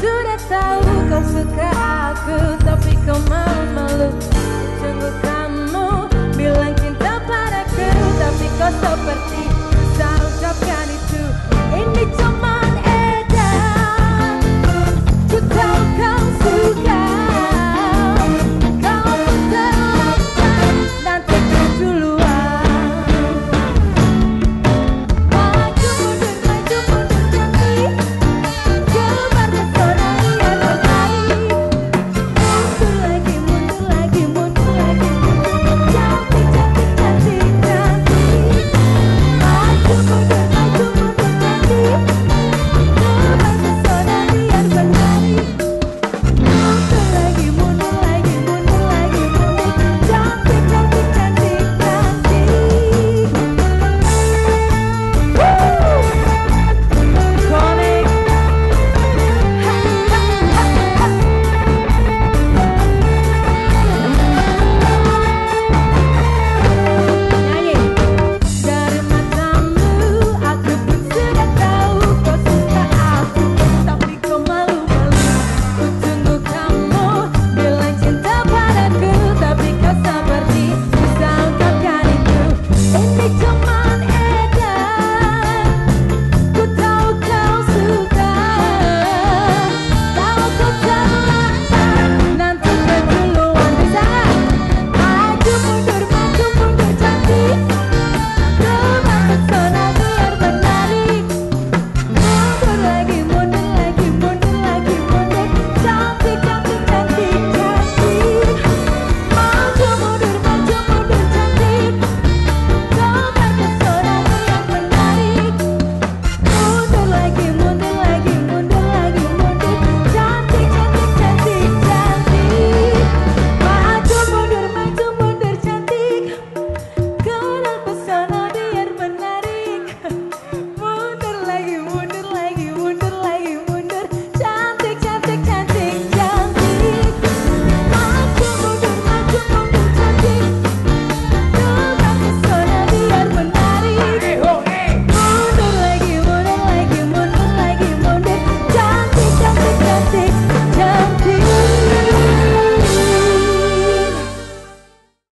Sudah tahu kau suka aku Tapi kau malu-malu Tunggu kau